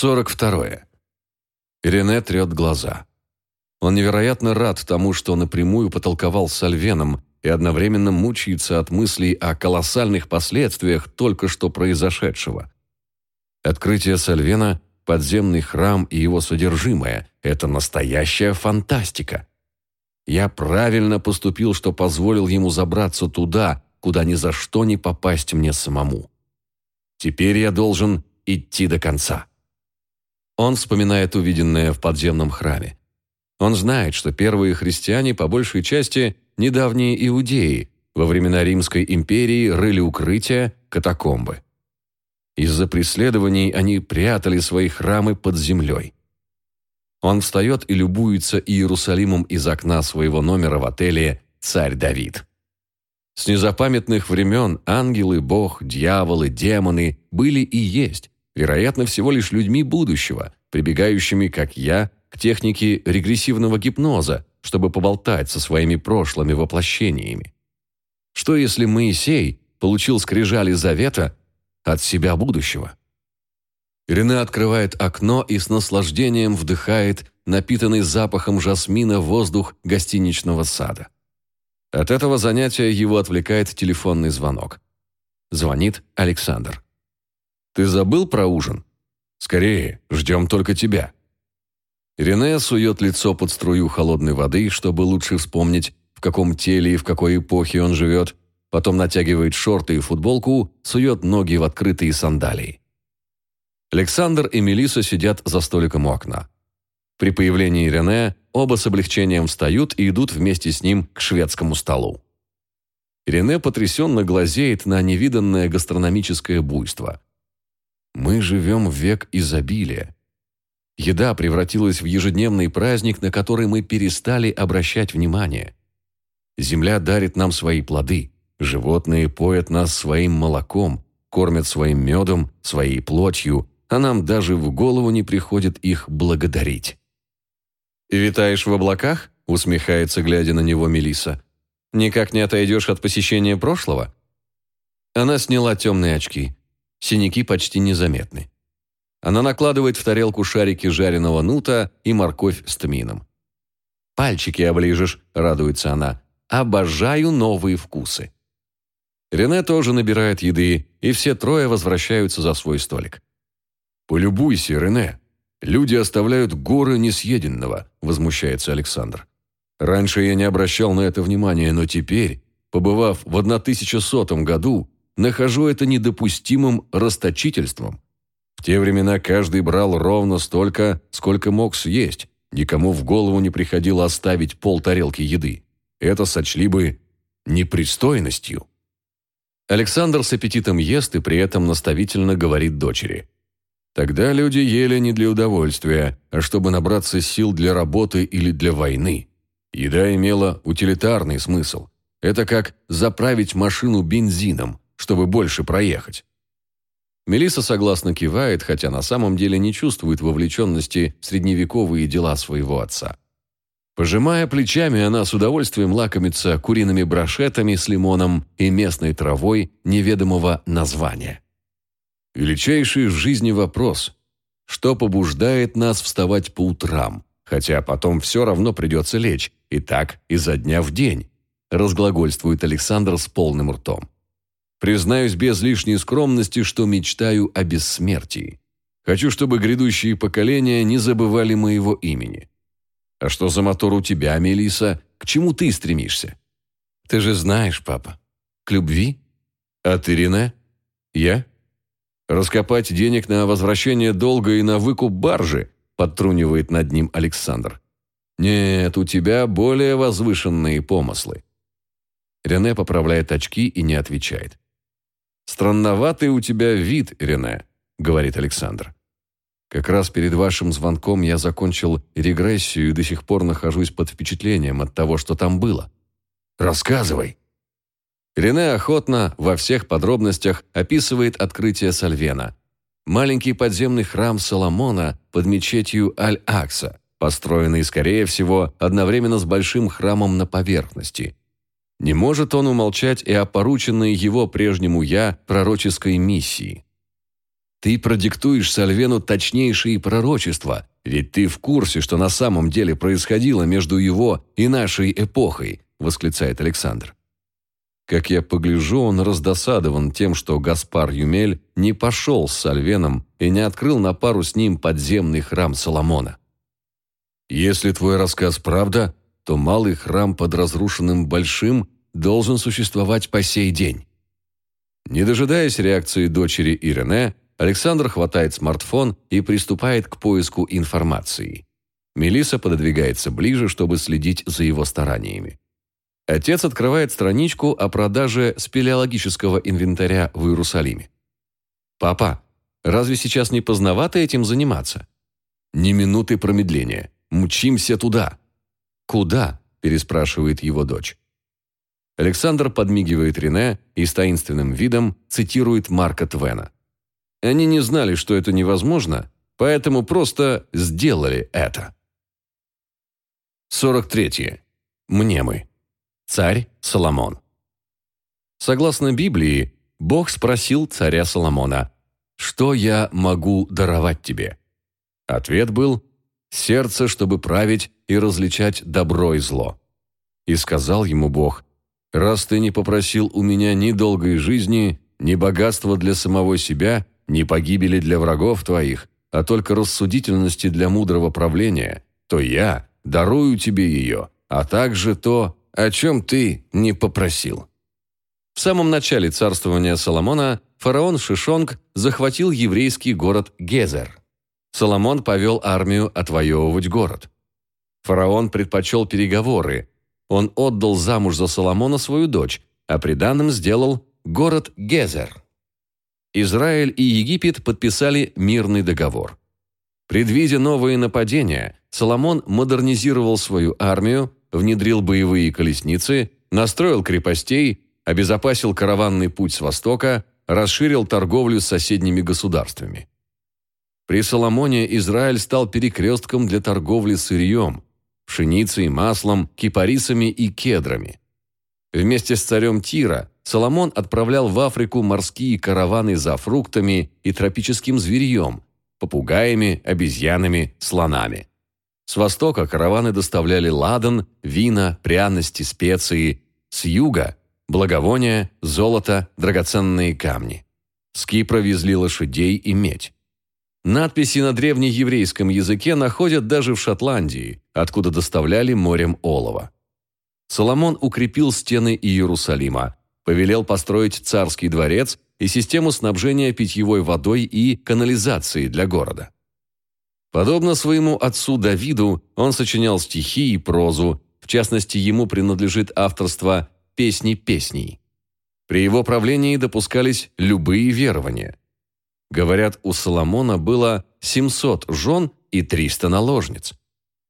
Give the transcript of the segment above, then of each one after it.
42. Рене трет глаза. Он невероятно рад тому, что напрямую потолковал с Альвеном и одновременно мучается от мыслей о колоссальных последствиях только что произошедшего. Открытие Сальвена, подземный храм и его содержимое – это настоящая фантастика. Я правильно поступил, что позволил ему забраться туда, куда ни за что не попасть мне самому. Теперь я должен идти до конца. Он вспоминает увиденное в подземном храме. Он знает, что первые христиане по большей части недавние иудеи, во времена Римской империи рыли укрытия, катакомбы. Из-за преследований они прятали свои храмы под землей. Он встает и любуется Иерусалимом из окна своего номера в отеле «Царь Давид». С незапамятных времен ангелы, бог, дьяволы, демоны были и есть, вероятно, всего лишь людьми будущего, прибегающими, как я, к технике регрессивного гипноза, чтобы поболтать со своими прошлыми воплощениями. Что если Моисей получил скрижали завета от себя будущего? Рене открывает окно и с наслаждением вдыхает напитанный запахом жасмина воздух гостиничного сада. От этого занятия его отвлекает телефонный звонок. Звонит Александр. «Ты забыл про ужин? Скорее, ждем только тебя». Рене сует лицо под струю холодной воды, чтобы лучше вспомнить, в каком теле и в какой эпохе он живет, потом натягивает шорты и футболку, сует ноги в открытые сандалии. Александр и Мелиса сидят за столиком у окна. При появлении Рене оба с облегчением встают и идут вместе с ним к шведскому столу. Рене потрясенно глазеет на невиданное гастрономическое буйство. Мы живем в век изобилия. Еда превратилась в ежедневный праздник, на который мы перестали обращать внимание. Земля дарит нам свои плоды, животные поят нас своим молоком, кормят своим медом, своей плотью, а нам даже в голову не приходит их благодарить. «Витаешь в облаках?» – усмехается, глядя на него Мелиса. «Никак не отойдешь от посещения прошлого?» Она сняла темные очки. Синяки почти незаметны. Она накладывает в тарелку шарики жареного нута и морковь с тмином. «Пальчики оближешь», – радуется она. «Обожаю новые вкусы». Рене тоже набирает еды, и все трое возвращаются за свой столик. «Полюбуйся, Рене. Люди оставляют горы несъеденного», – возмущается Александр. «Раньше я не обращал на это внимания, но теперь, побывав в 1100 году, нахожу это недопустимым расточительством. В те времена каждый брал ровно столько, сколько мог съесть. Никому в голову не приходило оставить пол тарелки еды. Это сочли бы непристойностью. Александр с аппетитом ест и при этом наставительно говорит дочери. Тогда люди ели не для удовольствия, а чтобы набраться сил для работы или для войны. Еда имела утилитарный смысл. Это как заправить машину бензином, чтобы больше проехать. Мелиса согласно кивает, хотя на самом деле не чувствует вовлеченности в средневековые дела своего отца. Пожимая плечами, она с удовольствием лакомится куриными брошетами с лимоном и местной травой неведомого названия. Величайший в жизни вопрос – что побуждает нас вставать по утрам, хотя потом все равно придется лечь, и так изо дня в день, разглагольствует Александр с полным ртом. Признаюсь без лишней скромности, что мечтаю о бессмертии. Хочу, чтобы грядущие поколения не забывали моего имени. А что за мотор у тебя, Мелиса? К чему ты стремишься? Ты же знаешь, папа. К любви? А ты, Рене? Я? Раскопать денег на возвращение долга и на выкуп баржи, подтрунивает над ним Александр. Нет, у тебя более возвышенные помыслы. Рене поправляет очки и не отвечает. «Странноватый у тебя вид, Рене», — говорит Александр. «Как раз перед вашим звонком я закончил регрессию и до сих пор нахожусь под впечатлением от того, что там было. Рассказывай». Рене охотно во всех подробностях описывает открытие Сальвена. Маленький подземный храм Соломона под мечетью Аль-Акса, построенный, скорее всего, одновременно с большим храмом на поверхности – не может он умолчать и о порученной его прежнему «я» пророческой миссии. Ты продиктуешь Сальвену точнейшие пророчества, ведь ты в курсе, что на самом деле происходило между его и нашей эпохой, восклицает Александр. Как я погляжу, он раздосадован тем, что Гаспар Юмель не пошел с Сальвеном и не открыл на пару с ним подземный храм Соломона. Если твой рассказ правда, то малый храм под разрушенным большим должен существовать по сей день. Не дожидаясь реакции дочери Ирене, Александр хватает смартфон и приступает к поиску информации. Мелиса пододвигается ближе, чтобы следить за его стараниями. Отец открывает страничку о продаже спелеологического инвентаря в Иерусалиме. «Папа, разве сейчас не поздновато этим заниматься?» «Ни минуты промедления. Мчимся туда». «Куда?» – переспрашивает его дочь. Александр подмигивает Рене и с таинственным видом цитирует Марка Твена. «Они не знали, что это невозможно, поэтому просто сделали это». 43. Мнемы. Царь Соломон. Согласно Библии, Бог спросил царя Соломона, «Что я могу даровать тебе?» Ответ был «Сердце, чтобы править и различать добро и зло». И сказал ему Бог, «Раз ты не попросил у меня ни долгой жизни, ни богатства для самого себя, ни погибели для врагов твоих, а только рассудительности для мудрого правления, то я дарую тебе ее, а также то, о чем ты не попросил». В самом начале царствования Соломона фараон Шишонг захватил еврейский город Гезер. Соломон повел армию отвоевывать город. Фараон предпочел переговоры. Он отдал замуж за Соломона свою дочь, а приданным сделал город Гезер. Израиль и Египет подписали мирный договор. Предвидя новые нападения, Соломон модернизировал свою армию, внедрил боевые колесницы, настроил крепостей, обезопасил караванный путь с востока, расширил торговлю с соседними государствами. При Соломоне Израиль стал перекрестком для торговли сырьем, пшеницей, маслом, кипарисами и кедрами. Вместе с царем Тира Соломон отправлял в Африку морские караваны за фруктами и тропическим зверьем, попугаями, обезьянами, слонами. С востока караваны доставляли ладан, вина, пряности, специи. С юга – благовония, золото, драгоценные камни. С Кипра везли лошадей и медь. Надписи на древнееврейском языке находят даже в Шотландии, откуда доставляли морем олово. Соломон укрепил стены Иерусалима, повелел построить царский дворец и систему снабжения питьевой водой и канализацией для города. Подобно своему отцу Давиду, он сочинял стихи и прозу, в частности, ему принадлежит авторство «Песни песней». При его правлении допускались любые верования. Говорят, у Соломона было 700 жен и 300 наложниц.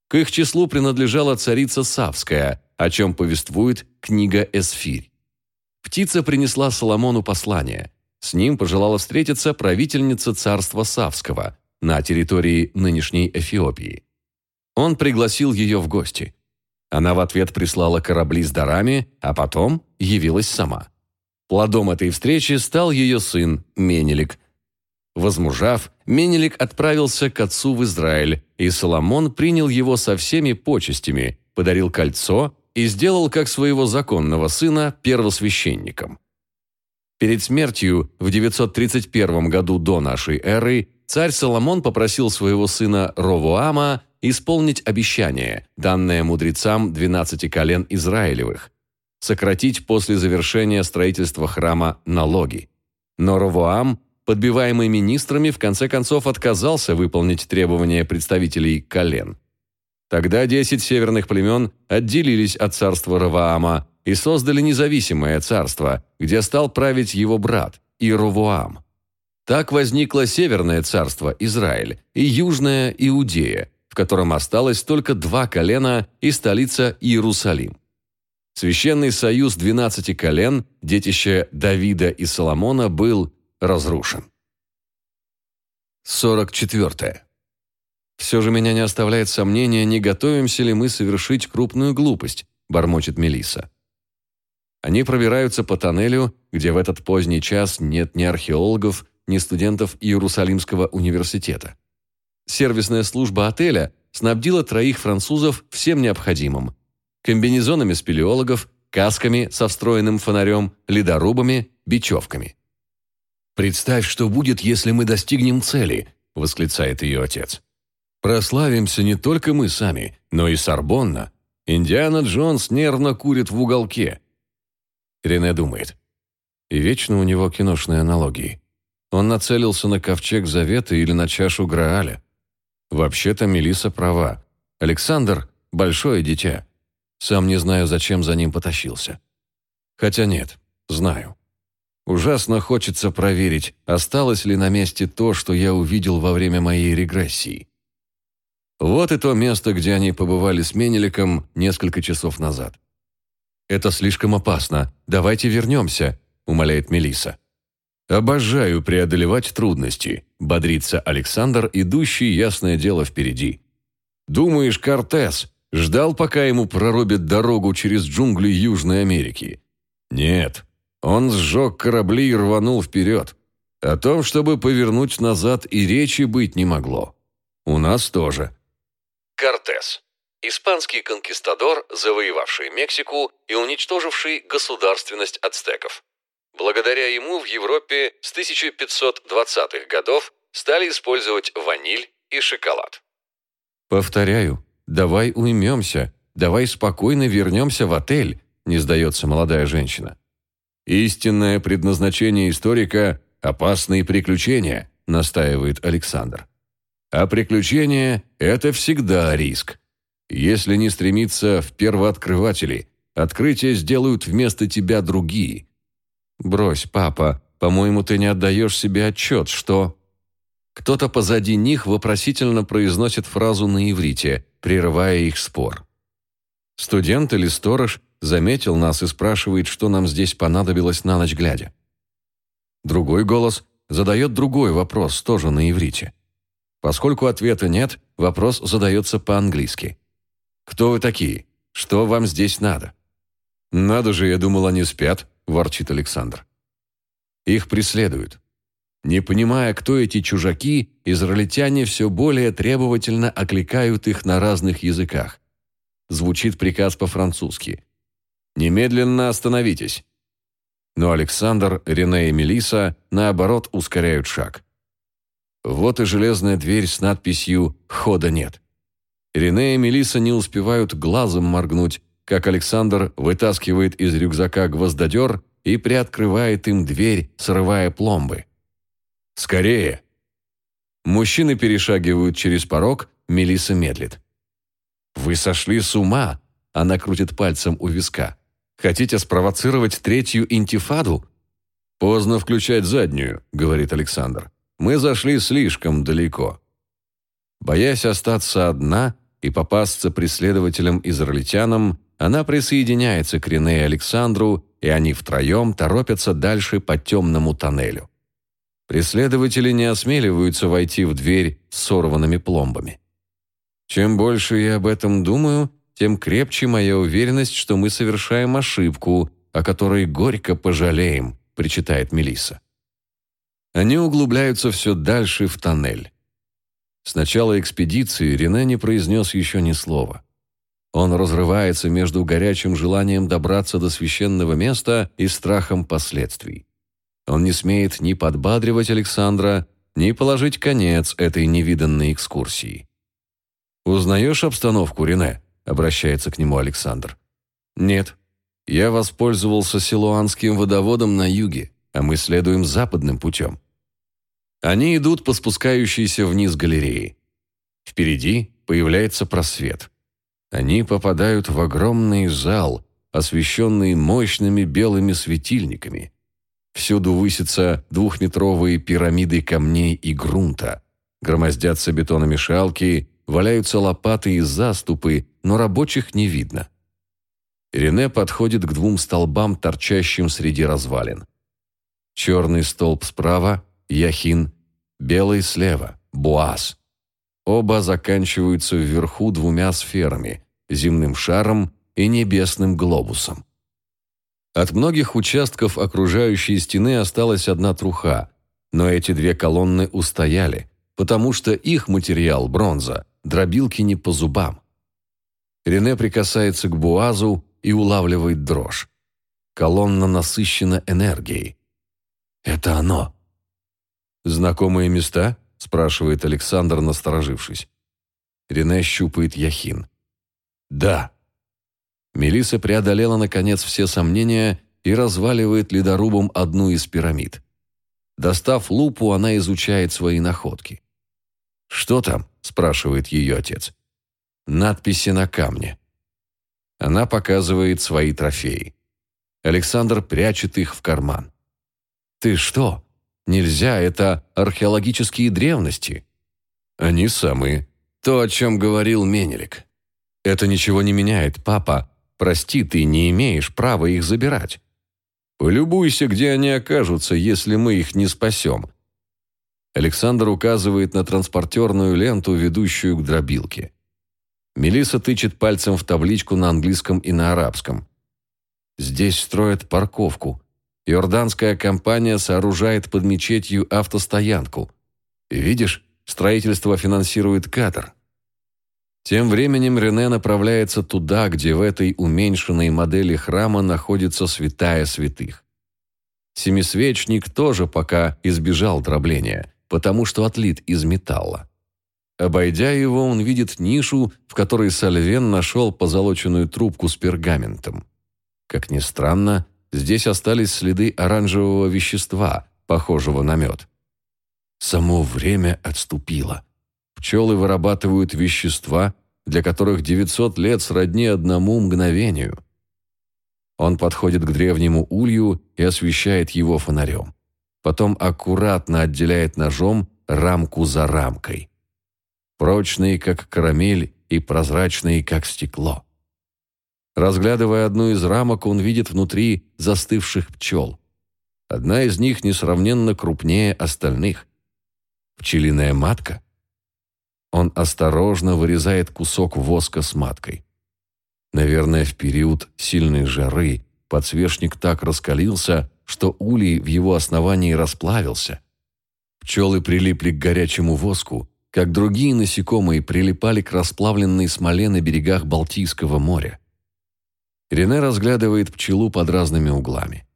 К их числу принадлежала царица Савская, о чем повествует книга «Эсфирь». Птица принесла Соломону послание. С ним пожелала встретиться правительница царства Савского – на территории нынешней Эфиопии. Он пригласил ее в гости. Она в ответ прислала корабли с дарами, а потом явилась сама. Плодом этой встречи стал ее сын Менелик. Возмужав, Менелик отправился к отцу в Израиль, и Соломон принял его со всеми почестями, подарил кольцо и сделал как своего законного сына первосвященником. Перед смертью в 931 году до нашей эры царь Соломон попросил своего сына Ровоама исполнить обещание, данное мудрецам 12 колен Израилевых, сократить после завершения строительства храма налоги. Но Ровоам, подбиваемый министрами, в конце концов отказался выполнить требования представителей колен. Тогда десять северных племен отделились от царства Ровоама и создали независимое царство, где стал править его брат Ировоам. Так возникло Северное царство Израиль и Южная Иудея, в котором осталось только два колена и столица Иерусалим. Священный союз двенадцати колен, детище Давида и Соломона, был разрушен. 44. «Все же меня не оставляет сомнения, не готовимся ли мы совершить крупную глупость», – бормочет Мелиса. Они пробираются по тоннелю, где в этот поздний час нет ни археологов, не студентов Иерусалимского университета. Сервисная служба отеля снабдила троих французов всем необходимым – комбинезонами спелеологов, касками со встроенным фонарем, ледорубами, бечевками. «Представь, что будет, если мы достигнем цели», – восклицает ее отец. «Прославимся не только мы сами, но и Сорбонна. Индиана Джонс нервно курит в уголке». Рене думает. И вечно у него киношные аналогии. Он нацелился на ковчег Завета или на чашу Грааля. Вообще-то Мелиса права. Александр – большое дитя. Сам не знаю, зачем за ним потащился. Хотя нет, знаю. Ужасно хочется проверить, осталось ли на месте то, что я увидел во время моей регрессии. Вот и то место, где они побывали с Менеликом несколько часов назад. «Это слишком опасно. Давайте вернемся», – умоляет Мелиса. «Обожаю преодолевать трудности», – бодрится Александр, идущий, ясное дело, впереди. «Думаешь, Кортес ждал, пока ему прорубят дорогу через джунгли Южной Америки?» «Нет, он сжег корабли и рванул вперед. О том, чтобы повернуть назад, и речи быть не могло. У нас тоже. Кортес. Испанский конкистадор, завоевавший Мексику и уничтоживший государственность ацтеков. Благодаря ему в Европе с 1520-х годов стали использовать ваниль и шоколад. «Повторяю, давай уймемся, давай спокойно вернемся в отель», не сдается молодая женщина. «Истинное предназначение историка – опасные приключения», – настаивает Александр. «А приключения – это всегда риск. Если не стремиться в первооткрыватели, открытия сделают вместо тебя другие». «Брось, папа, по-моему, ты не отдаешь себе отчет, что...» Кто-то позади них вопросительно произносит фразу на иврите, прерывая их спор. Студент или сторож заметил нас и спрашивает, что нам здесь понадобилось на ночь глядя. Другой голос задает другой вопрос, тоже на иврите. Поскольку ответа нет, вопрос задается по-английски. «Кто вы такие? Что вам здесь надо?» «Надо же, я думал, они спят», – ворчит Александр. Их преследуют. Не понимая, кто эти чужаки, израильтяне все более требовательно окликают их на разных языках. Звучит приказ по-французски. Немедленно остановитесь!» Но Александр, Рене и Мелиса, наоборот, ускоряют шаг. Вот и железная дверь с надписью «Хода нет». Рене и Мелиса не успевают глазом моргнуть, как Александр вытаскивает из рюкзака гвоздодер и приоткрывает им дверь, срывая пломбы. «Скорее!» Мужчины перешагивают через порог, Мелиса медлит. «Вы сошли с ума!» Она крутит пальцем у виска. Хотите спровоцировать третью интифаду?» «Поздно включать заднюю», — говорит Александр. «Мы зашли слишком далеко». Боясь остаться одна и попасться преследователям-израильтянам, она присоединяется к Рене и Александру, и они втроем торопятся дальше по темному тоннелю. Преследователи не осмеливаются войти в дверь с сорванными пломбами. Чем больше я об этом думаю, тем крепче моя уверенность, что мы совершаем ошибку, о которой горько пожалеем», – причитает Мелиса. Они углубляются все дальше в тоннель. С начала экспедиции Рене не произнес еще ни слова. Он разрывается между горячим желанием добраться до священного места и страхом последствий. Он не смеет ни подбадривать Александра, ни положить конец этой невиданной экскурсии. «Узнаешь обстановку, Рене?» Обращается к нему Александр. Нет. Я воспользовался Силуанским водоводом на юге, а мы следуем западным путем. Они идут по спускающейся вниз галереи. Впереди появляется просвет. Они попадают в огромный зал, освещенный мощными белыми светильниками. Всюду высятся двухметровые пирамиды камней и грунта. Громоздятся бетономешалки, валяются лопаты и заступы, но рабочих не видно. Рене подходит к двум столбам, торчащим среди развалин. Черный столб справа – Яхин, белый слева – Буаз. Оба заканчиваются вверху двумя сферами – земным шаром и небесным глобусом. От многих участков окружающей стены осталась одна труха. но эти две колонны устояли, потому что их материал, бронза, дробилки не по зубам. Рене прикасается к Буазу и улавливает дрожь. Колонна насыщена энергией. Это оно. «Знакомые места?» – спрашивает Александр, насторожившись. Рене щупает Яхин. «Да». Мелиса преодолела, наконец, все сомнения и разваливает ледорубом одну из пирамид. Достав лупу, она изучает свои находки. «Что там?» – спрашивает ее отец. «Надписи на камне». Она показывает свои трофеи. Александр прячет их в карман. «Ты что? Нельзя, это археологические древности». «Они самые. То, о чем говорил Менелик». «Это ничего не меняет, папа. Прости, ты не имеешь права их забирать». «Полюбуйся, где они окажутся, если мы их не спасем». Александр указывает на транспортерную ленту, ведущую к дробилке. Мелиса тычет пальцем в табличку на английском и на арабском. Здесь строят парковку. Иорданская компания сооружает под мечетью автостоянку. Видишь, строительство финансирует Катар. Тем временем Рене направляется туда, где в этой уменьшенной модели храма находится святая святых. Семисвечник тоже пока избежал дробления, потому что отлит из металла. Обойдя его, он видит нишу, в которой Сальвен нашел позолоченную трубку с пергаментом. Как ни странно, здесь остались следы оранжевого вещества, похожего на мед. Само время отступило. Пчелы вырабатывают вещества, для которых 900 лет сродни одному мгновению. Он подходит к древнему улью и освещает его фонарем. Потом аккуратно отделяет ножом рамку за рамкой. Прочные, как карамель, и прозрачные, как стекло. Разглядывая одну из рамок, он видит внутри застывших пчел. Одна из них несравненно крупнее остальных. Пчелиная матка. Он осторожно вырезает кусок воска с маткой. Наверное, в период сильной жары подсвечник так раскалился, что улей в его основании расплавился. Пчелы прилипли к горячему воску, как другие насекомые прилипали к расплавленной смоле на берегах Балтийского моря. Рене разглядывает пчелу под разными углами.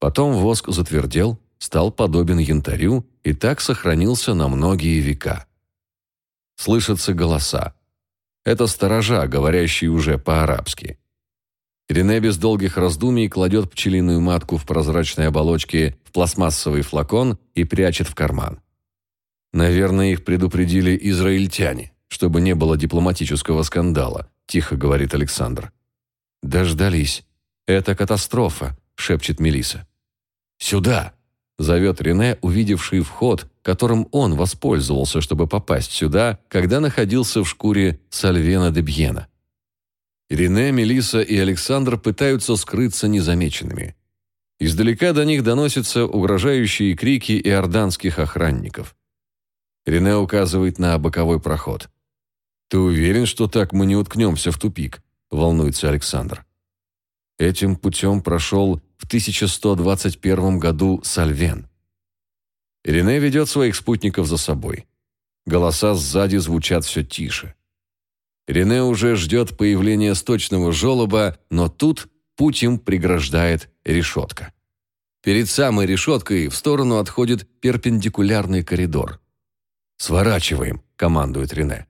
Потом воск затвердел, стал подобен янтарю и так сохранился на многие века. Слышатся голоса. Это сторожа, говорящие уже по-арабски. Рене без долгих раздумий кладет пчелиную матку в прозрачной оболочке в пластмассовый флакон и прячет в карман. «Наверное, их предупредили израильтяне, чтобы не было дипломатического скандала», тихо говорит Александр. «Дождались. Это катастрофа», — шепчет Мелиса. «Сюда!» — зовет Рене, увидевший вход, которым он воспользовался, чтобы попасть сюда, когда находился в шкуре Сальвена де Бьена. Рене, Мелиса и Александр пытаются скрыться незамеченными. Издалека до них доносятся угрожающие крики иорданских охранников. Рене указывает на боковой проход. «Ты уверен, что так мы не уткнемся в тупик?» – волнуется Александр. Этим путем прошел в 1121 году Сальвен. Рене ведет своих спутников за собой. Голоса сзади звучат все тише. Рене уже ждет появления сточного желоба, но тут путь им преграждает решетка. Перед самой решеткой в сторону отходит перпендикулярный коридор. «Сворачиваем», — командует Рене.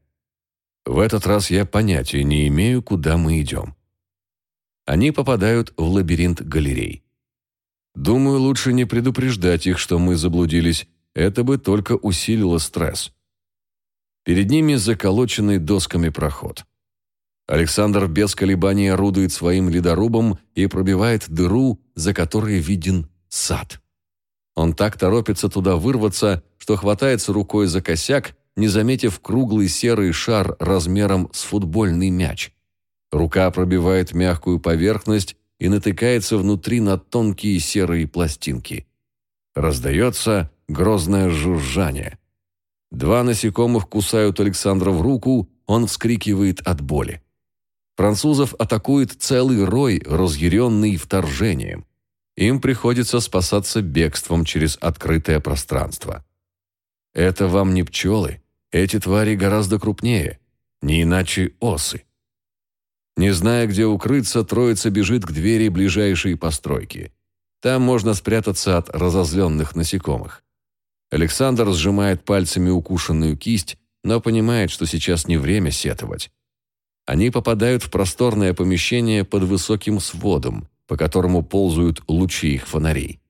В этот раз я понятия не имею, куда мы идем. Они попадают в лабиринт галерей. Думаю, лучше не предупреждать их, что мы заблудились. Это бы только усилило стресс. Перед ними заколоченный досками проход. Александр без колебаний орудует своим ледорубом и пробивает дыру, за которой виден сад. Он так торопится туда вырваться, что хватается рукой за косяк не заметив круглый серый шар размером с футбольный мяч. Рука пробивает мягкую поверхность и натыкается внутри на тонкие серые пластинки. Раздается грозное жужжание. Два насекомых кусают Александра в руку, он вскрикивает от боли. Французов атакует целый рой, разъяренный вторжением. Им приходится спасаться бегством через открытое пространство. Это вам не пчелы, эти твари гораздо крупнее, не иначе осы. Не зная, где укрыться, троица бежит к двери ближайшей постройки. Там можно спрятаться от разозленных насекомых. Александр сжимает пальцами укушенную кисть, но понимает, что сейчас не время сетовать. Они попадают в просторное помещение под высоким сводом, по которому ползают лучи их фонарей.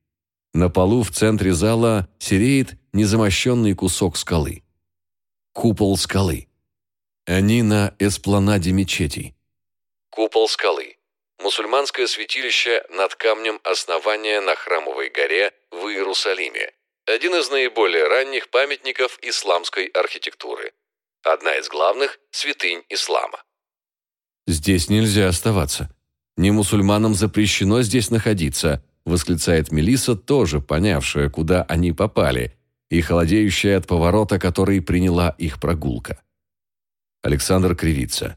На полу в центре зала сереет незамощенный кусок скалы. Купол скалы. Они на эспланаде мечетей. Купол скалы. Мусульманское святилище над камнем основания на Храмовой горе в Иерусалиме. Один из наиболее ранних памятников исламской архитектуры. Одна из главных святынь ислама. «Здесь нельзя оставаться. Не мусульманам запрещено здесь находиться», восклицает Мелиса, тоже понявшая, куда они попали, и холодеющая от поворота, который приняла их прогулка. Александр кривится.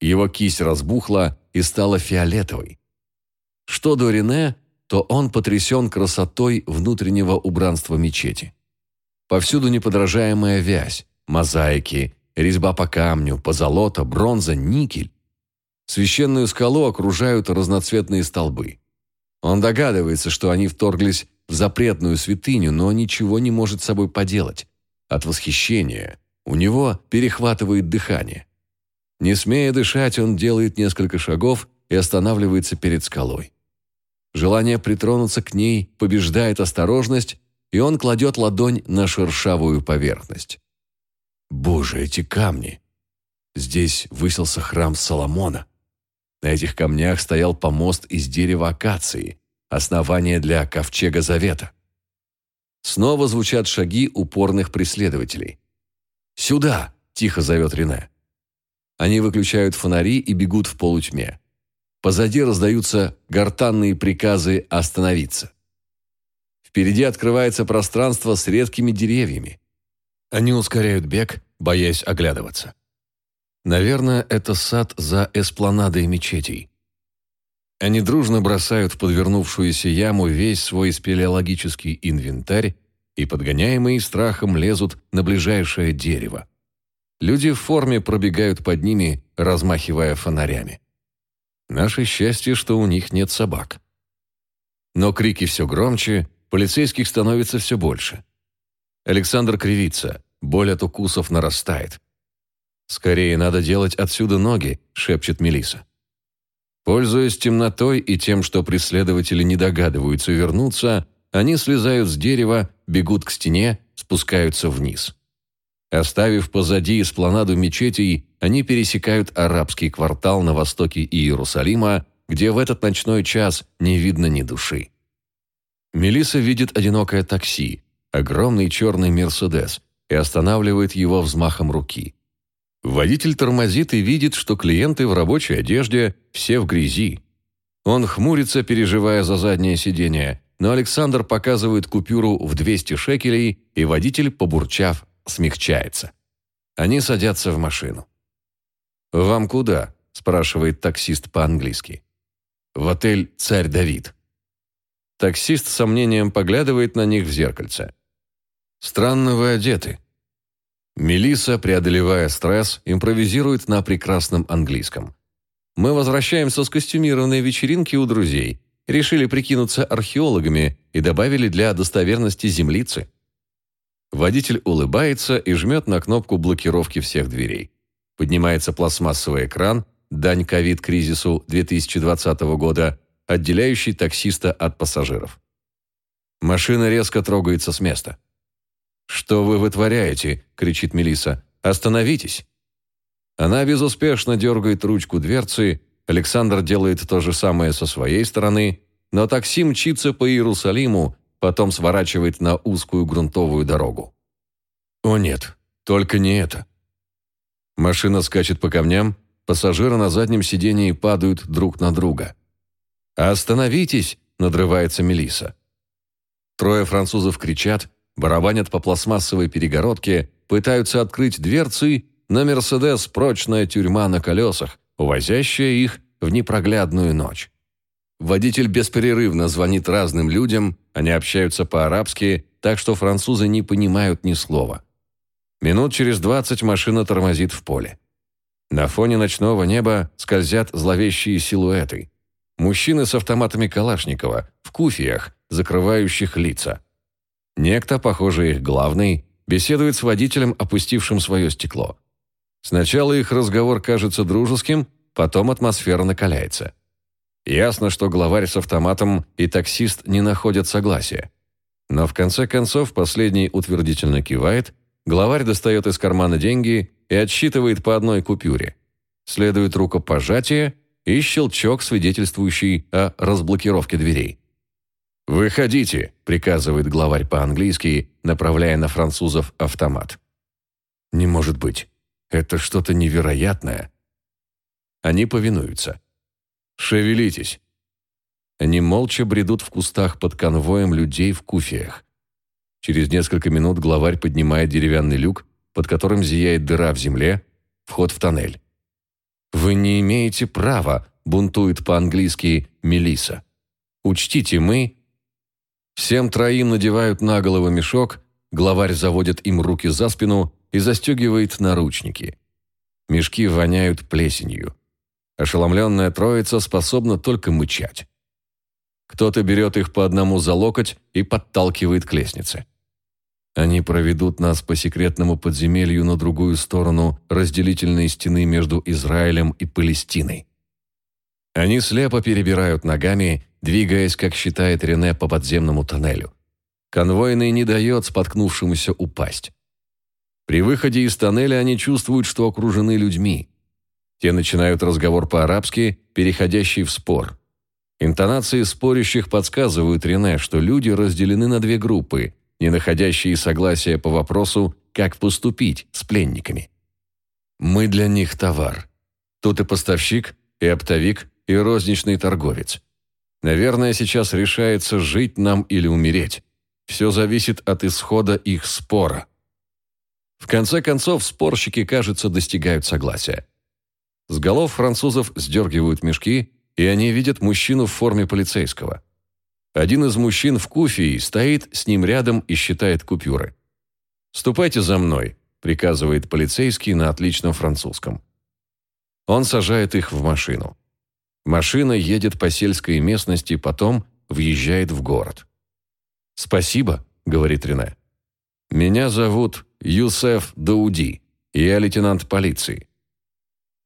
Его кисть разбухла и стала фиолетовой. Что до Рене, то он потрясен красотой внутреннего убранства мечети. Повсюду неподражаемая вязь, мозаики, резьба по камню, позолота, бронза, никель. Священную скалу окружают разноцветные столбы. Он догадывается, что они вторглись в запретную святыню, но ничего не может с собой поделать. От восхищения у него перехватывает дыхание. Не смея дышать, он делает несколько шагов и останавливается перед скалой. Желание притронуться к ней побеждает осторожность, и он кладет ладонь на шершавую поверхность. Боже, эти камни! Здесь высился храм Соломона. На этих камнях стоял помост из дерева акации, основание для ковчега завета. Снова звучат шаги упорных преследователей. «Сюда!» – тихо зовет Рене. Они выключают фонари и бегут в полутьме. Позади раздаются гортанные приказы остановиться. Впереди открывается пространство с редкими деревьями. Они ускоряют бег, боясь оглядываться. Наверное, это сад за эспланадой мечетей. Они дружно бросают в подвернувшуюся яму весь свой спелеологический инвентарь и, подгоняемые страхом, лезут на ближайшее дерево. Люди в форме пробегают под ними, размахивая фонарями. Наше счастье, что у них нет собак. Но крики все громче, полицейских становится все больше. Александр кривится, боль от укусов нарастает. «Скорее надо делать отсюда ноги», — шепчет Мелиса. Пользуясь темнотой и тем, что преследователи не догадываются вернуться, они слезают с дерева, бегут к стене, спускаются вниз. Оставив позади эспланаду мечетей, они пересекают арабский квартал на востоке Иерусалима, где в этот ночной час не видно ни души. Мелиса видит одинокое такси, огромный черный «Мерседес», и останавливает его взмахом руки. Водитель тормозит и видит, что клиенты в рабочей одежде, все в грязи. Он хмурится, переживая за заднее сиденье, но Александр показывает купюру в 200 шекелей, и водитель, побурчав, смягчается. Они садятся в машину. «Вам куда?» – спрашивает таксист по-английски. «В отель «Царь Давид». Таксист с сомнением поглядывает на них в зеркальце. «Странно вы одеты». Мелиса, преодолевая стресс, импровизирует на прекрасном английском. «Мы возвращаемся с костюмированной вечеринки у друзей. Решили прикинуться археологами и добавили для достоверности землицы». Водитель улыбается и жмет на кнопку блокировки всех дверей. Поднимается пластмассовый экран, дань ковид-кризису 2020 года, отделяющий таксиста от пассажиров. Машина резко трогается с места. «Что вы вытворяете?» – кричит Мелиса. «Остановитесь!» Она безуспешно дергает ручку дверцы, Александр делает то же самое со своей стороны, но такси мчится по Иерусалиму, потом сворачивает на узкую грунтовую дорогу. О нет, только не это. Машина скачет по камням, пассажиры на заднем сидении падают друг на друга. «Остановитесь!» – надрывается Мелиса. Трое французов кричат, барабанят по пластмассовой перегородке, пытаются открыть дверцы, но «Мерседес» – прочная тюрьма на колесах, увозящая их в непроглядную ночь. Водитель беспрерывно звонит разным людям, они общаются по-арабски, так что французы не понимают ни слова. Минут через двадцать машина тормозит в поле. На фоне ночного неба скользят зловещие силуэты. Мужчины с автоматами Калашникова, в куфиях, закрывающих лица. Некто, похоже, их главный, беседует с водителем, опустившим свое стекло. Сначала их разговор кажется дружеским, потом атмосфера накаляется. Ясно, что главарь с автоматом и таксист не находят согласия. Но в конце концов последний утвердительно кивает, главарь достает из кармана деньги и отсчитывает по одной купюре. Следует рукопожатие и щелчок, свидетельствующий о разблокировке дверей. «Выходите», – приказывает главарь по-английски, направляя на французов автомат. «Не может быть. Это что-то невероятное». Они повинуются. «Шевелитесь!» Они молча бредут в кустах под конвоем людей в куфиях. Через несколько минут главарь поднимает деревянный люк, под которым зияет дыра в земле, вход в тоннель. «Вы не имеете права», – бунтует по-английски Мелиса. «Учтите, мы...» Всем троим надевают на голову мешок, главарь заводит им руки за спину и застегивает наручники. Мешки воняют плесенью. Ошеломленная троица способна только мычать. Кто-то берет их по одному за локоть и подталкивает к лестнице. Они проведут нас по секретному подземелью на другую сторону разделительной стены между Израилем и Палестиной. Они слепо перебирают ногами, двигаясь, как считает Рене, по подземному тоннелю. Конвойный не дает споткнувшемуся упасть. При выходе из тоннеля они чувствуют, что окружены людьми. Те начинают разговор по-арабски, переходящий в спор. Интонации спорящих подсказывают Рене, что люди разделены на две группы, не находящие согласия по вопросу, как поступить с пленниками. Мы для них товар. Тут и поставщик, и оптовик, и розничный торговец. Наверное, сейчас решается жить нам или умереть. Все зависит от исхода их спора. В конце концов, спорщики, кажется, достигают согласия. С голов французов сдергивают мешки, и они видят мужчину в форме полицейского. Один из мужчин в куфии стоит с ним рядом и считает купюры. «Ступайте за мной», – приказывает полицейский на отличном французском. Он сажает их в машину. Машина едет по сельской местности, потом въезжает в город. «Спасибо», – говорит Рене. «Меня зовут Юсеф Дауди, я лейтенант полиции.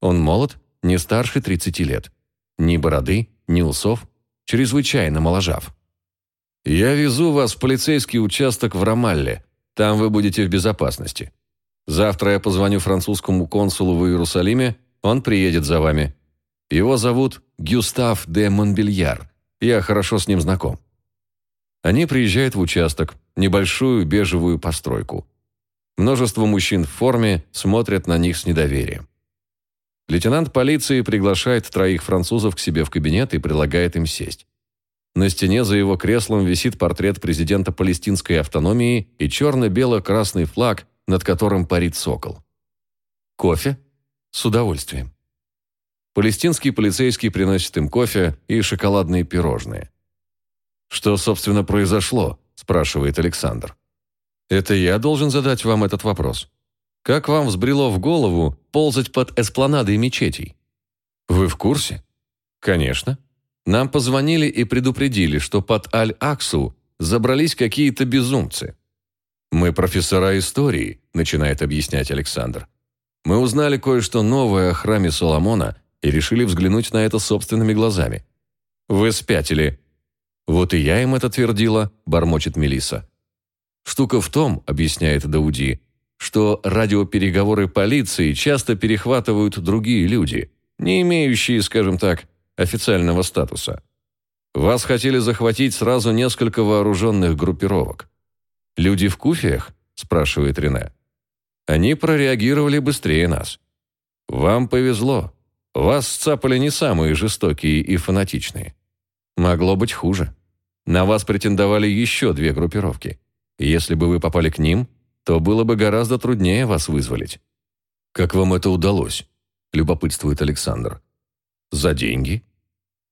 Он молод, не старше 30 лет. Ни бороды, ни усов, чрезвычайно моложав. «Я везу вас в полицейский участок в Рамалле. Там вы будете в безопасности. Завтра я позвоню французскому консулу в Иерусалиме, он приедет за вами. Его зовут Гюстав де Монбельяр. Я хорошо с ним знаком». Они приезжают в участок, небольшую бежевую постройку. Множество мужчин в форме смотрят на них с недоверием. Лейтенант полиции приглашает троих французов к себе в кабинет и предлагает им сесть. На стене за его креслом висит портрет президента палестинской автономии и черно-бело-красный флаг, над которым парит сокол. Кофе? С удовольствием. Палестинский полицейский приносит им кофе и шоколадные пирожные. «Что, собственно, произошло?» – спрашивает Александр. «Это я должен задать вам этот вопрос. Как вам взбрело в голову ползать под эспланадой мечетей? Вы в курсе? Конечно. Нам позвонили и предупредили, что под Аль-Аксу забрались какие-то безумцы. Мы профессора истории, начинает объяснять Александр. Мы узнали кое-что новое о храме Соломона и решили взглянуть на это собственными глазами. Вы спятили. Вот и я им это твердила, бормочет Мелиса. Штука в том, объясняет Дауди, что радиопереговоры полиции часто перехватывают другие люди, не имеющие, скажем так, официального статуса. Вас хотели захватить сразу несколько вооруженных группировок. «Люди в куфиях?» – спрашивает Рене. Они прореагировали быстрее нас. Вам повезло. Вас сцапали не самые жестокие и фанатичные. Могло быть хуже. На вас претендовали еще две группировки. Если бы вы попали к ним, то было бы гораздо труднее вас вызволить. Как вам это удалось? любопытствует Александр. За деньги?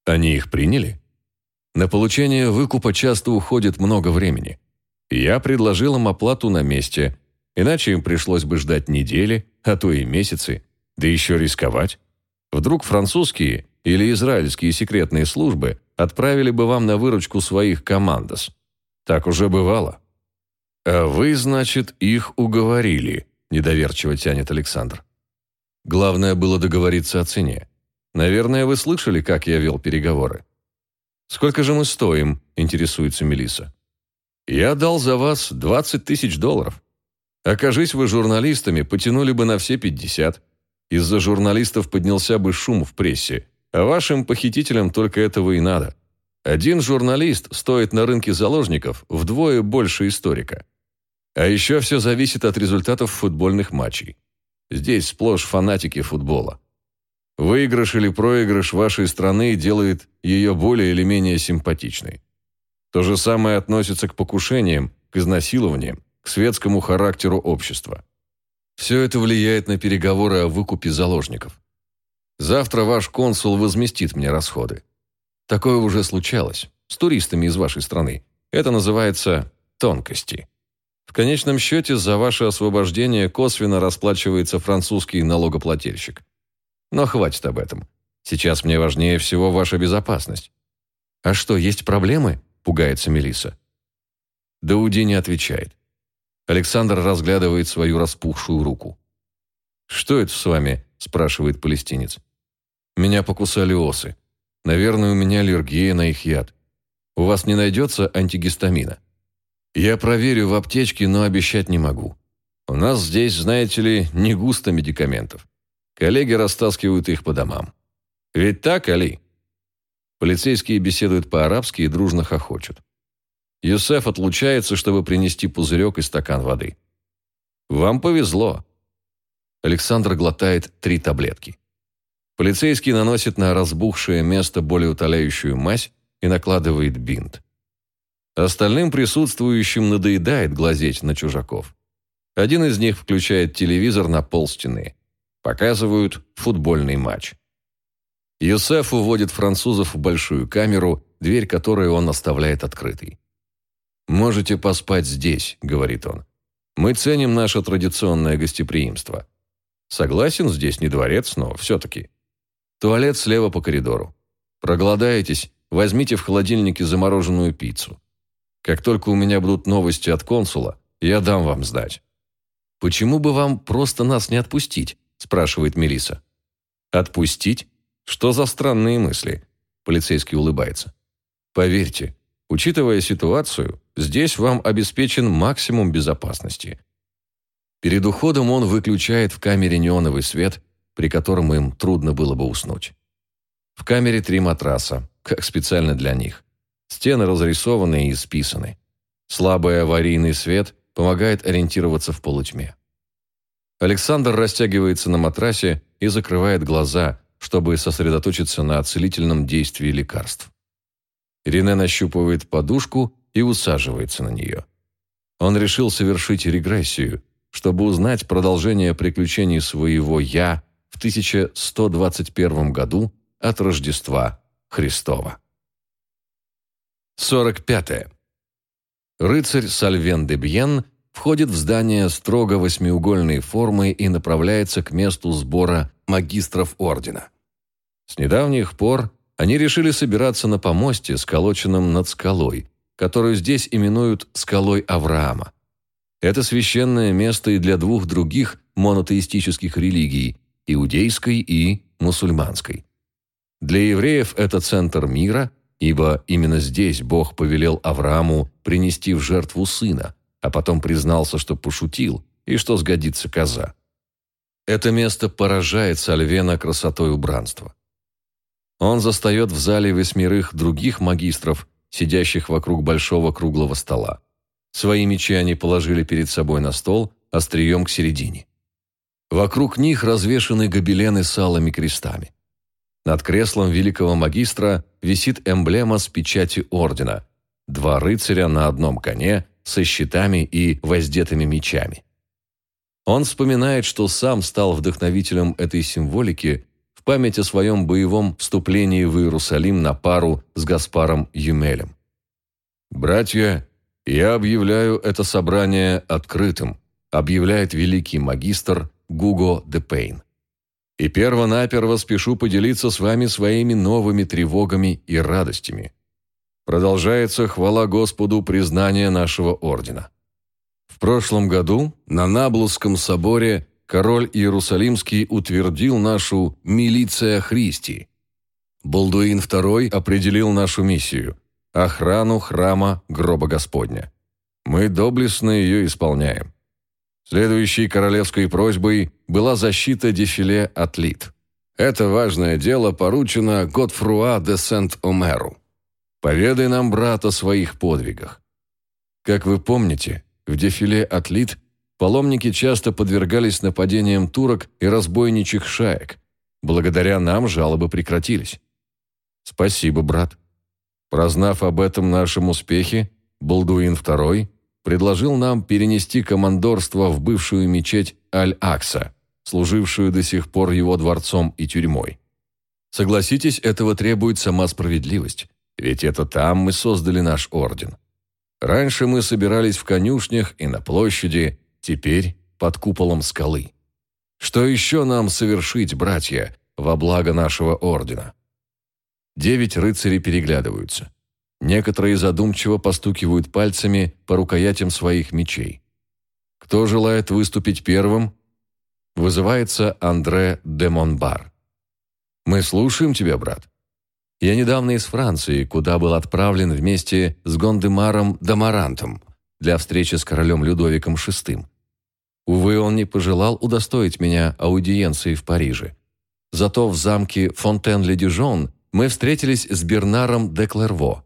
Они их приняли? На получение выкупа часто уходит много времени. Я предложил им оплату на месте, иначе им пришлось бы ждать недели, а то и месяцы, да еще рисковать. Вдруг французские или израильские секретные службы отправили бы вам на выручку своих командос. Так уже бывало. «А вы, значит, их уговорили», – недоверчиво тянет Александр. Главное было договориться о цене. Наверное, вы слышали, как я вел переговоры. «Сколько же мы стоим?» – интересуется Мелиса. «Я дал за вас 20 тысяч долларов. Окажись вы журналистами, потянули бы на все 50. Из-за журналистов поднялся бы шум в прессе, а вашим похитителям только этого и надо. Один журналист стоит на рынке заложников вдвое больше историка. А еще все зависит от результатов футбольных матчей. Здесь сплошь фанатики футбола. Выигрыш или проигрыш вашей страны делает ее более или менее симпатичной. То же самое относится к покушениям, к изнасилованиям, к светскому характеру общества. Все это влияет на переговоры о выкупе заложников. Завтра ваш консул возместит мне расходы. Такое уже случалось с туристами из вашей страны. Это называется тонкости. В конечном счете за ваше освобождение косвенно расплачивается французский налогоплательщик. Но хватит об этом. Сейчас мне важнее всего ваша безопасность. А что, есть проблемы? Пугается Мелиса. Дауди не отвечает. Александр разглядывает свою распухшую руку. «Что это с вами?» – спрашивает палестинец. «Меня покусали осы. Наверное, у меня аллергия на их яд. У вас не найдется антигистамина?» «Я проверю в аптечке, но обещать не могу. У нас здесь, знаете ли, не густо медикаментов. Коллеги растаскивают их по домам. Ведь так, Али?» Полицейские беседуют по-арабски и дружно хохочут. Юсеф отлучается, чтобы принести пузырек и стакан воды. «Вам повезло». Александр глотает три таблетки. Полицейский наносит на разбухшее место болеутоляющую мазь и накладывает бинт. Остальным присутствующим надоедает глазеть на чужаков. Один из них включает телевизор на пол стены. Показывают футбольный матч. Юсеф уводит французов в большую камеру, дверь которой он оставляет открытой. «Можете поспать здесь», — говорит он. «Мы ценим наше традиционное гостеприимство. Согласен, здесь не дворец, но все-таки. Туалет слева по коридору. Проголодаетесь, возьмите в холодильнике замороженную пиццу. Как только у меня будут новости от консула, я дам вам знать». «Почему бы вам просто нас не отпустить?» – спрашивает Мелиса. «Отпустить? Что за странные мысли?» Полицейский улыбается. «Поверьте, учитывая ситуацию, Здесь вам обеспечен максимум безопасности. Перед уходом он выключает в камере неоновый свет, при котором им трудно было бы уснуть. В камере три матраса, как специально для них. Стены разрисованы и исписаны. Слабый аварийный свет помогает ориентироваться в полутьме. Александр растягивается на матрасе и закрывает глаза, чтобы сосредоточиться на целительном действии лекарств. Рене нащупывает подушку и усаживается на нее. Он решил совершить регрессию, чтобы узнать продолжение приключений своего «я» в 1121 году от Рождества Христова. 45. -е. Рыцарь Сальвен де Бьен входит в здание строго восьмиугольной формы и направляется к месту сбора магистров ордена. С недавних пор они решили собираться на помосте, сколоченном над скалой, которую здесь именуют «скалой Авраама». Это священное место и для двух других монотеистических религий – иудейской и мусульманской. Для евреев это центр мира, ибо именно здесь Бог повелел Аврааму принести в жертву сына, а потом признался, что пошутил и что сгодится коза. Это место поражает Сальвена красотой убранства. Он застает в зале восьмерых других магистров, сидящих вокруг большого круглого стола. Свои мечи они положили перед собой на стол, острием к середине. Вокруг них развешаны гобелены с алыми крестами. Над креслом великого магистра висит эмблема с печати ордена. Два рыцаря на одном коне со щитами и воздетыми мечами. Он вспоминает, что сам стал вдохновителем этой символики в память о своем боевом вступлении в Иерусалим на пару с Гаспаром Юмелем. «Братья, я объявляю это собрание открытым», объявляет великий магистр Гуго де Пейн. И перво-наперво спешу поделиться с вами своими новыми тревогами и радостями. Продолжается хвала Господу признание нашего ордена. В прошлом году на Наблусском соборе король Иерусалимский утвердил нашу «Милиция Христи». Балдуин II определил нашу миссию – охрану храма гроба Господня. Мы доблестно ее исполняем. Следующей королевской просьбой была защита дефиле «Атлит». Это важное дело поручено Готфруа де Сент-Омеру. Поведай нам, брат, о своих подвигах. Как вы помните, в дефиле «Атлит» паломники часто подвергались нападениям турок и разбойничьих шаек. Благодаря нам жалобы прекратились. Спасибо, брат. Прознав об этом нашем успехе, Балдуин II предложил нам перенести командорство в бывшую мечеть Аль-Акса, служившую до сих пор его дворцом и тюрьмой. Согласитесь, этого требует сама справедливость, ведь это там мы создали наш орден. Раньше мы собирались в конюшнях и на площади, теперь под куполом скалы. Что еще нам совершить, братья, во благо нашего ордена? Девять рыцарей переглядываются. Некоторые задумчиво постукивают пальцами по рукоятям своих мечей. Кто желает выступить первым? Вызывается Андре де Монбар. Мы слушаем тебя, брат. Я недавно из Франции, куда был отправлен вместе с Гондемаром Дамарантом для встречи с королем Людовиком VI. Увы, он не пожелал удостоить меня аудиенцией в Париже. Зато в замке Фонтен-ле-Дижон мы встретились с Бернаром де Клерво,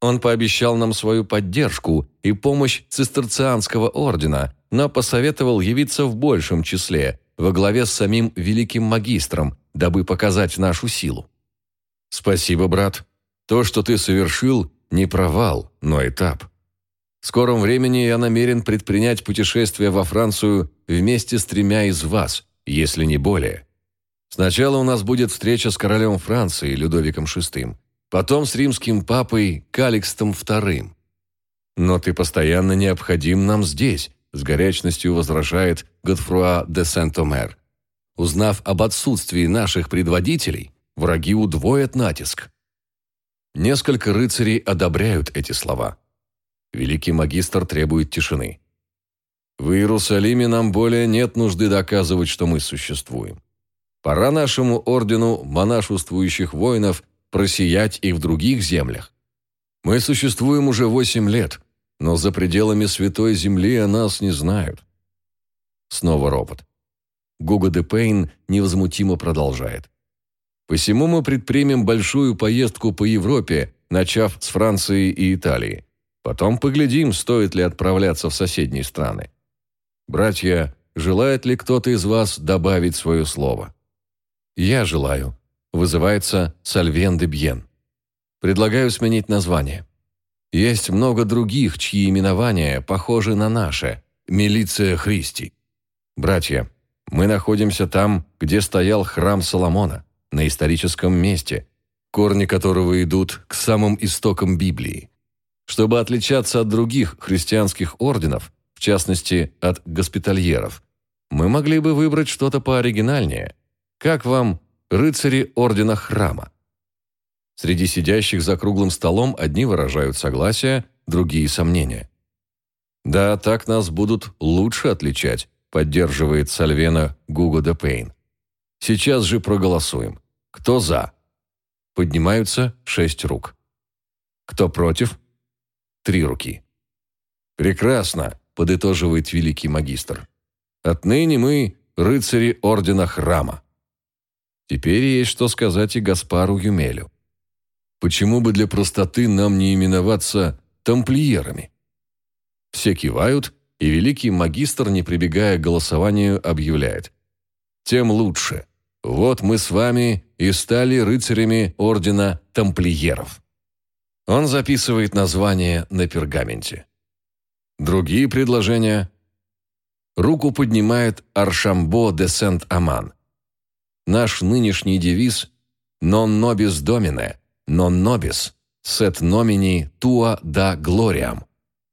он пообещал нам свою поддержку и помощь цистерцианского ордена, но посоветовал явиться в большем числе, во главе с самим великим магистром, дабы показать нашу силу. Спасибо, брат. То, что ты совершил, не провал, но этап. В скором времени я намерен предпринять путешествие во Францию вместе с тремя из вас, если не более. Сначала у нас будет встреча с королем Франции, Людовиком VI, потом с римским папой Каликстом II. «Но ты постоянно необходим нам здесь», с горячностью возражает Готфруа де Сент-Омер. Узнав об отсутствии наших предводителей, враги удвоят натиск. Несколько рыцарей одобряют эти слова. Великий магистр требует тишины. В Иерусалиме нам более нет нужды доказывать, что мы существуем. Пора нашему ордену монашествующих воинов просиять и в других землях. Мы существуем уже восемь лет, но за пределами Святой Земли о нас не знают. Снова ропот. Гуго де Пейн невозмутимо продолжает. Посему мы предпримем большую поездку по Европе, начав с Франции и Италии. Потом поглядим, стоит ли отправляться в соседние страны. Братья, желает ли кто-то из вас добавить свое слово? Я желаю, вызывается Сальвен де Бьен. Предлагаю сменить название. Есть много других, чьи именования похожи на наше «Милиция Христи». Братья, мы находимся там, где стоял храм Соломона, на историческом месте, корни которого идут к самым истокам Библии. Чтобы отличаться от других христианских орденов, в частности, от госпитальеров, мы могли бы выбрать что-то пооригинальнее. Как вам рыцари Ордена Храма. Среди сидящих за круглым столом одни выражают согласие, другие – сомнения. «Да, так нас будут лучше отличать», – поддерживает Сальвена Гуго де Пейн. «Сейчас же проголосуем. Кто за?» Поднимаются шесть рук. Кто против? Три руки. «Прекрасно», – подытоживает великий магистр. «Отныне мы – рыцари Ордена Храма». Теперь есть что сказать и Гаспару Юмелю. Почему бы для простоты нам не именоваться тамплиерами? Все кивают, и великий магистр, не прибегая к голосованию, объявляет. Тем лучше. Вот мы с вами и стали рыцарями ордена тамплиеров. Он записывает название на пергаменте. Другие предложения. Руку поднимает Аршамбо де Сент-Аман. наш нынешний девиз «Non nobis domine, non nobis, sed nomini tua da gloriam»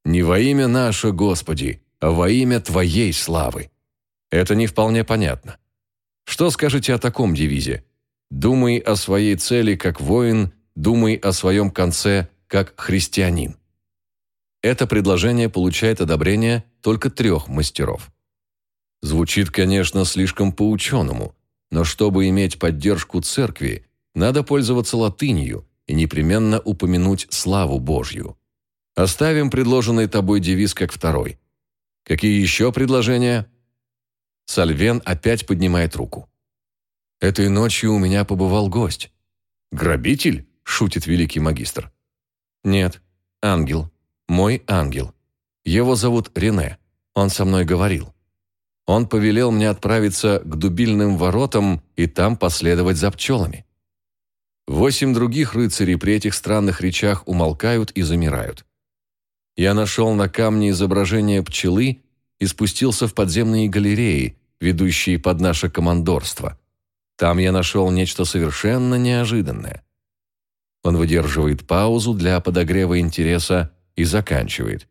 «Не во имя наше, Господи, а во имя Твоей славы». Это не вполне понятно. Что скажете о таком девизе? «Думай о своей цели как воин, думай о своем конце как христианин». Это предложение получает одобрение только трех мастеров. Звучит, конечно, слишком по-ученому, но чтобы иметь поддержку церкви, надо пользоваться латынью и непременно упомянуть славу Божью. Оставим предложенный тобой девиз как второй. Какие еще предложения? Сальвен опять поднимает руку. Этой ночью у меня побывал гость. Грабитель? Шутит великий магистр. Нет, ангел. Мой ангел. Его зовут Рене. Он со мной говорил. Он повелел мне отправиться к дубильным воротам и там последовать за пчелами. Восемь других рыцарей при этих странных речах умолкают и замирают. Я нашел на камне изображение пчелы и спустился в подземные галереи, ведущие под наше командорство. Там я нашел нечто совершенно неожиданное. Он выдерживает паузу для подогрева интереса и заканчивает.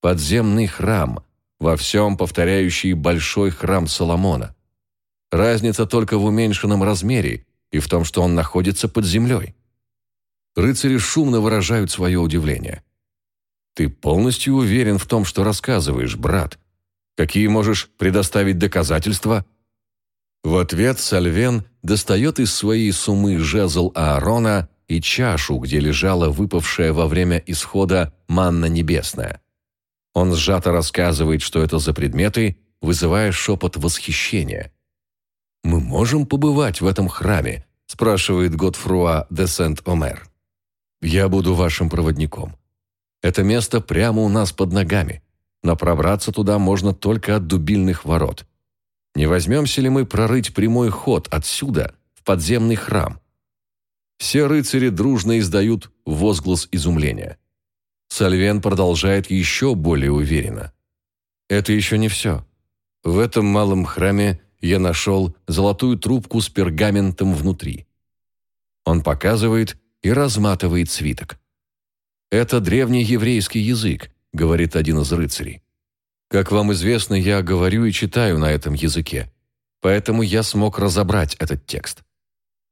Подземный храм, во всем повторяющий большой храм Соломона. Разница только в уменьшенном размере и в том, что он находится под землей. Рыцари шумно выражают свое удивление. «Ты полностью уверен в том, что рассказываешь, брат? Какие можешь предоставить доказательства?» В ответ Сальвен достает из своей сумы жезл Аарона и чашу, где лежала выпавшая во время исхода манна небесная. Он сжато рассказывает, что это за предметы, вызывая шепот восхищения. «Мы можем побывать в этом храме?» – спрашивает Готфруа де Сент-Омер. «Я буду вашим проводником. Это место прямо у нас под ногами, но пробраться туда можно только от дубильных ворот. Не возьмемся ли мы прорыть прямой ход отсюда в подземный храм?» Все рыцари дружно издают возглас изумления. Сальвен продолжает еще более уверенно. «Это еще не все. В этом малом храме я нашел золотую трубку с пергаментом внутри. Он показывает и разматывает свиток. «Это древний еврейский язык», — говорит один из рыцарей. «Как вам известно, я говорю и читаю на этом языке, поэтому я смог разобрать этот текст.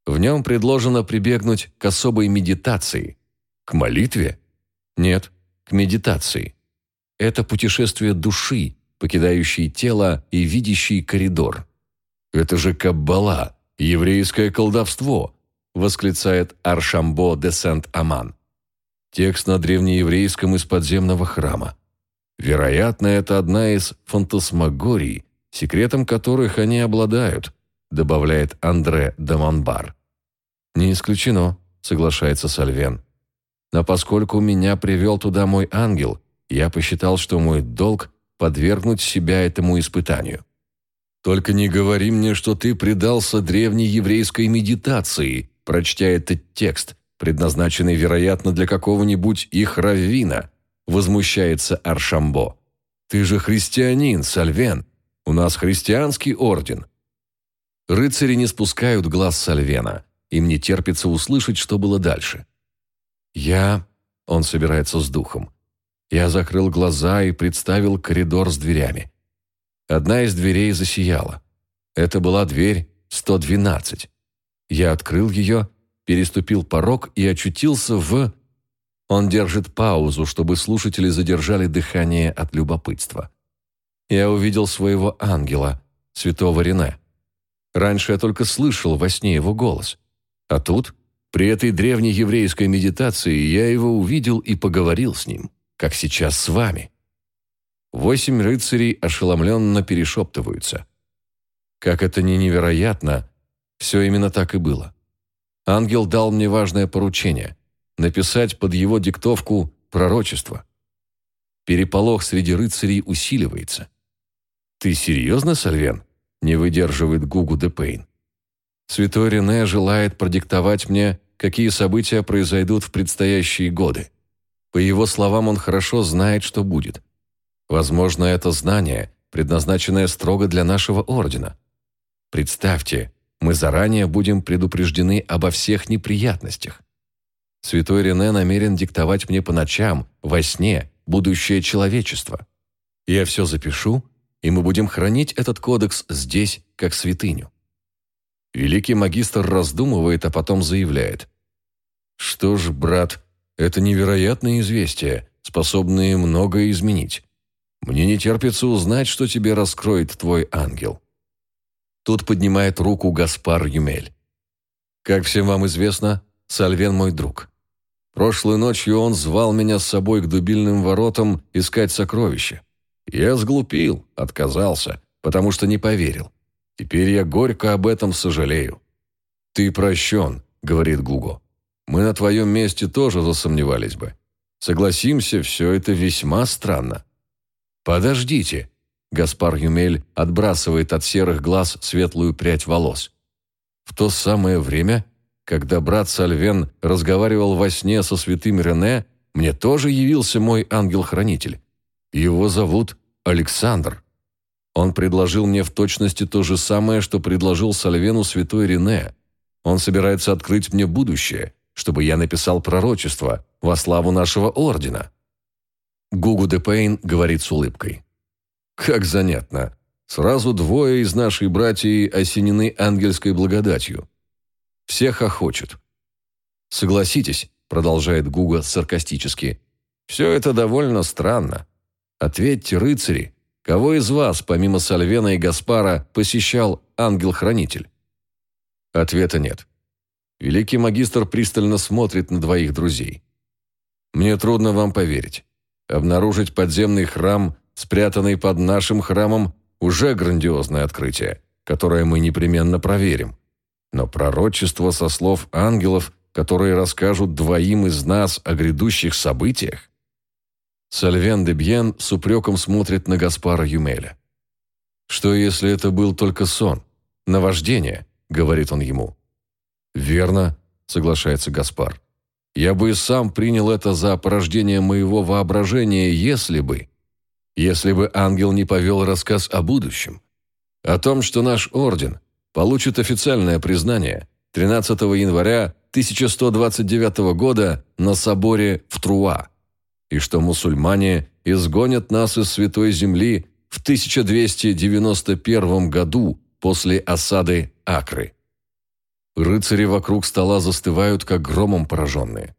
В нем предложено прибегнуть к особой медитации. К молитве? Нет, к медитации. Это путешествие души, покидающей тело и видящей коридор. «Это же Каббала, еврейское колдовство!» восклицает Аршамбо де Сент-Аман. Текст на древнееврейском из подземного храма. Вероятно, это одна из фантасмагорий, секретом которых они обладают, добавляет Андре де Монбар. «Не исключено», — соглашается Сальвен. «Но поскольку меня привел туда мой ангел, я посчитал, что мой долг — подвергнуть себя этому испытанию». «Только не говори мне, что ты предался древней еврейской медитации», прочтя этот текст, предназначенный, вероятно, для какого-нибудь их раввина, возмущается Аршамбо. «Ты же христианин, Сальвен. У нас христианский орден». Рыцари не спускают глаз Сальвена. Им не терпится услышать, что было дальше. «Я...» — он собирается с духом. Я закрыл глаза и представил коридор с дверями. Одна из дверей засияла. Это была дверь 112. Я открыл ее, переступил порог и очутился в... Он держит паузу, чтобы слушатели задержали дыхание от любопытства. Я увидел своего ангела, святого Рене. Раньше я только слышал во сне его голос. А тут, при этой древней еврейской медитации, я его увидел и поговорил с ним, как сейчас с вами. Восемь рыцарей ошеломленно перешептываются. Как это ни невероятно, все именно так и было. Ангел дал мне важное поручение – написать под его диктовку пророчество. Переполох среди рыцарей усиливается. «Ты серьезно, Сальвен?» – не выдерживает Гугу де Пейн. Святой Рене желает продиктовать мне, какие события произойдут в предстоящие годы. По его словам, он хорошо знает, что будет. Возможно, это знание, предназначенное строго для нашего ордена. Представьте, мы заранее будем предупреждены обо всех неприятностях. Святой Рене намерен диктовать мне по ночам, во сне, будущее человечества. Я все запишу, и мы будем хранить этот кодекс здесь, как святыню. Великий магистр раздумывает, а потом заявляет. «Что ж, брат, это невероятные известия, способные многое изменить. Мне не терпится узнать, что тебе раскроет твой ангел». Тут поднимает руку Гаспар Юмель. «Как всем вам известно, Сальвен мой друг. Прошлой ночью он звал меня с собой к дубильным воротам искать сокровища. Я сглупил, отказался, потому что не поверил. Теперь я горько об этом сожалею. «Ты прощен», — говорит Гуго. «Мы на твоем месте тоже засомневались бы. Согласимся, все это весьма странно». «Подождите», — Гаспар Юмель отбрасывает от серых глаз светлую прядь волос. В то самое время, когда брат Сальвен разговаривал во сне со святым Рене, мне тоже явился мой ангел-хранитель. Его зовут Александр. Он предложил мне в точности то же самое, что предложил Сальвену святой Рене. Он собирается открыть мне будущее, чтобы я написал пророчество во славу нашего ордена. Гугу де Пейн говорит с улыбкой. «Как занятно. Сразу двое из нашей братьев осенены ангельской благодатью. Всех охочет». «Согласитесь», — продолжает Гуга саркастически, «все это довольно странно. Ответьте, рыцари, кого из вас, помимо Сальвена и Гаспара, посещал ангел-хранитель? Ответа нет. Великий магистр пристально смотрит на двоих друзей. Мне трудно вам поверить. Обнаружить подземный храм, спрятанный под нашим храмом, уже грандиозное открытие, которое мы непременно проверим. Но пророчество со слов ангелов, которые расскажут двоим из нас о грядущих событиях, Сальвен де Бьен с упреком смотрит на Гаспара Юмеля. «Что, если это был только сон? Наваждение?» — говорит он ему. «Верно», — соглашается Гаспар. «Я бы и сам принял это за порождение моего воображения, если бы... Если бы ангел не повел рассказ о будущем. О том, что наш орден получит официальное признание 13 января 1129 года на соборе в Труа и что мусульмане изгонят нас из Святой Земли в 1291 году после осады Акры. Рыцари вокруг стола застывают, как громом пораженные.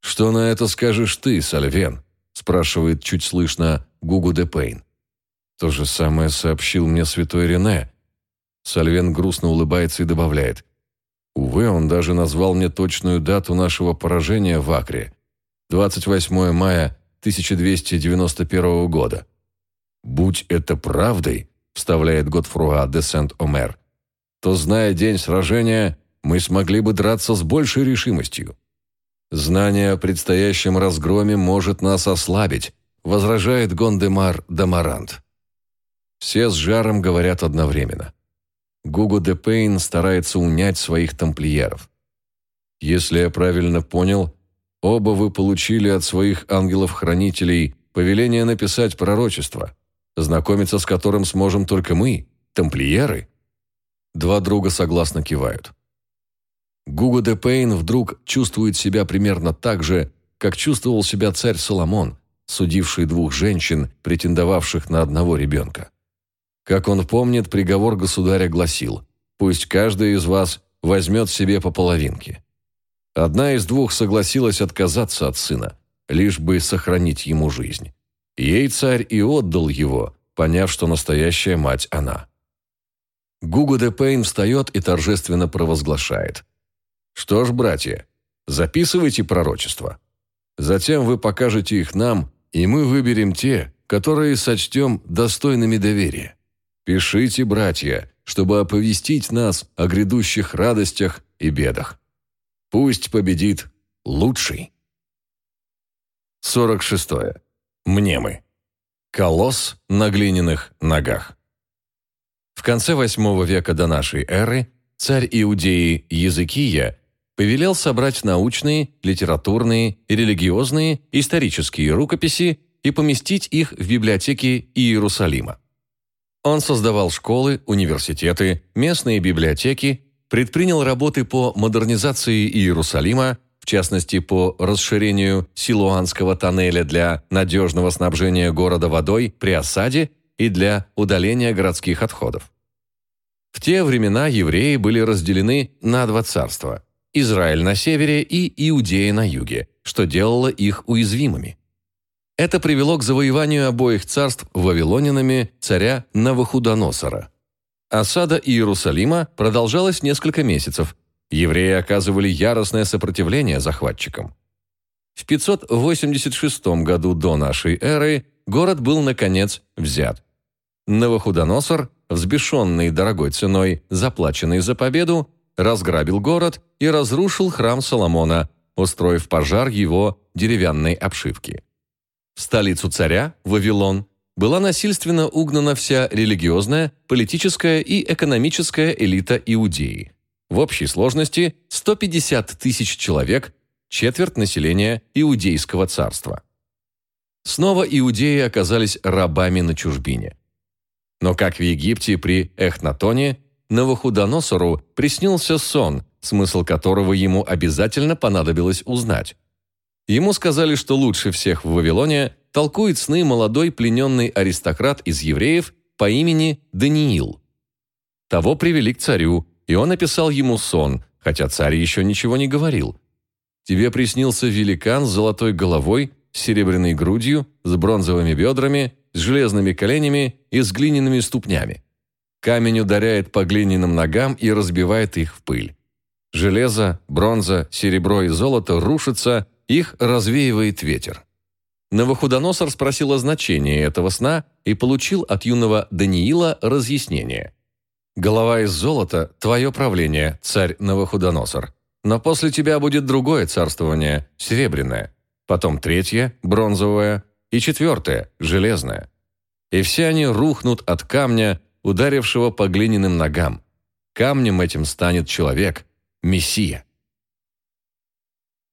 «Что на это скажешь ты, Сальвен?» спрашивает чуть слышно Гугу де Пейн. То же самое сообщил мне святой Рене. Сальвен грустно улыбается и добавляет. Увы, он даже назвал мне точную дату нашего поражения в Акре 28 мая 1291 года. «Будь это правдой», – вставляет Готфруа де Сент-Омер, то, зная день сражения, мы смогли бы драться с большей решимостью. Знание о предстоящем разгроме может нас ослабить, возражает Гондемар Дамарант. Все с жаром говорят одновременно. Гуго де Пейн старается унять своих тамплиеров. Если я правильно понял, Оба вы получили от своих ангелов-хранителей повеление написать пророчество, знакомиться с которым сможем только мы, тамплиеры». Два друга согласно кивают. Гуго де Пейн вдруг чувствует себя примерно так же, как чувствовал себя царь Соломон, судивший двух женщин, претендовавших на одного ребенка. Как он помнит, приговор государя гласил «Пусть каждый из вас возьмет себе по половинке». Одна из двух согласилась отказаться от сына, лишь бы сохранить ему жизнь. Ей царь и отдал его, поняв, что настоящая мать она. Гуго де Пейн встает и торжественно провозглашает. «Что ж, братья, записывайте пророчества. Затем вы покажете их нам, и мы выберем те, которые сочтем достойными доверия. Пишите, братья, чтобы оповестить нас о грядущих радостях и бедах. Пусть победит лучший. 46. Мнемы. Колосс на глиняных ногах. В конце VIII века до нашей эры царь Иудеи Языкия повелел собрать научные, литературные, религиозные, исторические рукописи и поместить их в библиотеке Иерусалима. Он создавал школы, университеты, местные библиотеки, предпринял работы по модернизации Иерусалима, в частности по расширению Силуанского тоннеля для надежного снабжения города водой при осаде и для удаления городских отходов. В те времена евреи были разделены на два царства – Израиль на севере и Иудея на юге, что делало их уязвимыми. Это привело к завоеванию обоих царств вавилонянами царя Навуходоносора. Осада Иерусалима продолжалась несколько месяцев. Евреи оказывали яростное сопротивление захватчикам. В 586 году до нашей эры город был, наконец, взят. Навуходоносор, взбешенный дорогой ценой, заплаченной за победу, разграбил город и разрушил храм Соломона, устроив пожар его деревянной обшивки. В столицу царя, Вавилон, была насильственно угнана вся религиозная, политическая и экономическая элита Иудеи. В общей сложности 150 тысяч человек, четверть населения Иудейского царства. Снова иудеи оказались рабами на чужбине. Но как в Египте при Эхнатоне, Навуходоносору приснился сон, смысл которого ему обязательно понадобилось узнать. Ему сказали, что лучше всех в Вавилоне толкует сны молодой плененный аристократ из евреев по имени Даниил. Того привели к царю, и он описал ему сон, хотя царь еще ничего не говорил. «Тебе приснился великан с золотой головой, с серебряной грудью, с бронзовыми бедрами, с железными коленями и с глиняными ступнями. Камень ударяет по глиняным ногам и разбивает их в пыль. Железо, бронза, серебро и золото рушатся, их развеивает ветер. Новохудоносор спросил о значении этого сна и получил от юного Даниила разъяснение. «Голова из золота – твое правление, царь Новохудоносор. Но после тебя будет другое царствование, серебряное, потом третье – бронзовое, и четвертое – железное. И все они рухнут от камня, ударившего по глиняным ногам. Камнем этим станет человек, Мессия.